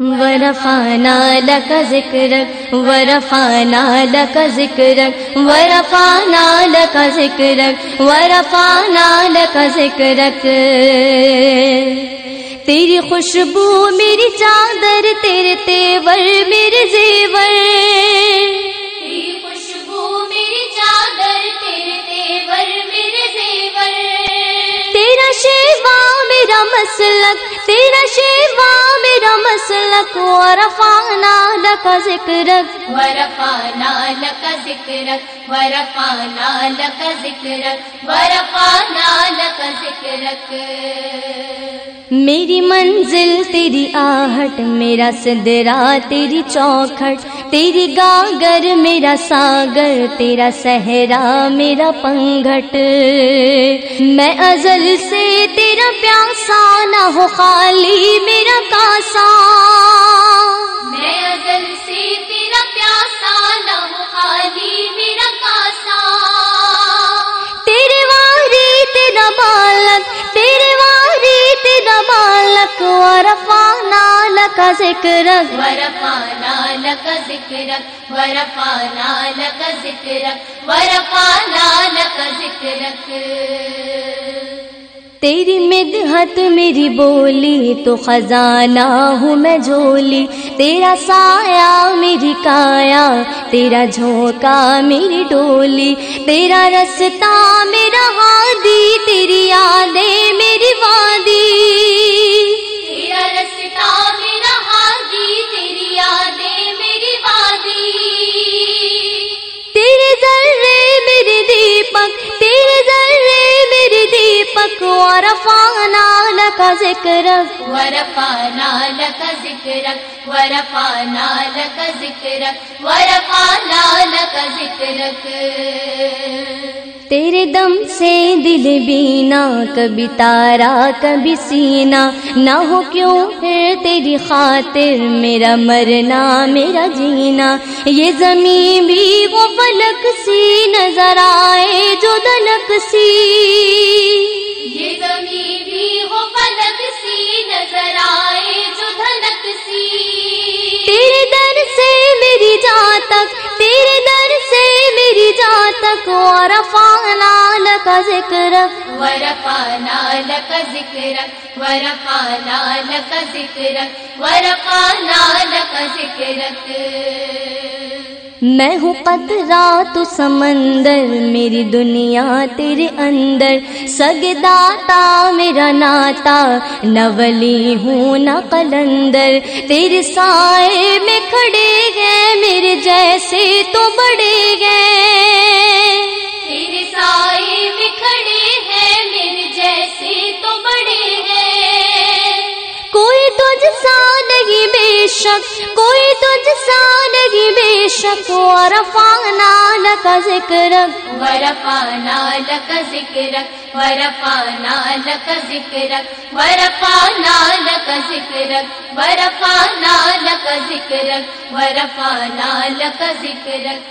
ورفانا لك ذكرك ورفانا لك ذكرك ورفانا لك ذكرك ورفانا لك ذكرك. تیری خوشبو میری چادر، تیرے تیور میرے زیور. میرا مسلک، تیرا شیوا، میرا مسلک ورفعنا لك ذکرک۔ ورفعنا لك ذكرك ورفعنا لك ذكرك ورفعنا لك ذکر میری منزل تیری آہٹ میرا صدرا تیری چوکھٹ تیری گاگر میرا ساگر تیرا صحرا میرا پنگھٹ۔ میں ازل سے تیرا پیاسا نہ ہو خالی میرا کاسا میں ازل سے تیرا پیاسا نہ ہو خالی میرا کاسا تیرے واری تیرا بالک بالک ورفعنا لك ذکرک ورفعنا لك ذكرك. ورفعنا لك ذكرك. ورفعنا لك ذكرك. تیری مدحت میری بولی تو خزانہ ہوں میں جھولی. تیرا سایہ میری کایا تیرا جھونکا میری ڈولی. تیرا رستا میرا ہادی تیری یادیں میری وادی. دیپک، تیرے ذرے میرے دیپک ورفعنا لك ذکرک ورفعنا لك ذكرك ورفعنا لك ذكرك ورفعنا لك ذكرك تیرے دم سے دل بینا، کبھی تارا، کبھی سینا۔ نہ ہو کیوں پھر تیری خاطر، میرا مرنا، میرا جینا۔ یہ زمین بھی وہ فلک سی نظر آئے جو دلک سی۔ یہ زمین بھی ہو فلک سی نظر آئے جو دھنک سی۔ تک ورفعنا لك ذکرک ورفعنا لك ذكرك. ورفعنا لك ذكرك. ورفعنا لك ذكرك. میں ہوں قطرہ تو سمندر میری دنیا تیرے اندر. سگ داتا میرا ناتا نہ ولی ہوں نہ قلندر. تیرے سائے میں کھڑے گئے میرے جیسے تو بڑے گئے تجھ سا نہیں بے شک، کوئی تجھ سا نہیں بے شک، ورفعنا لك ذکرک ورفعنا لك ذكرك ورفعنا لك ذكرك ورفعنا لك ذكرك ورفعنا لك ذكرك ورفعنا لك ذكرك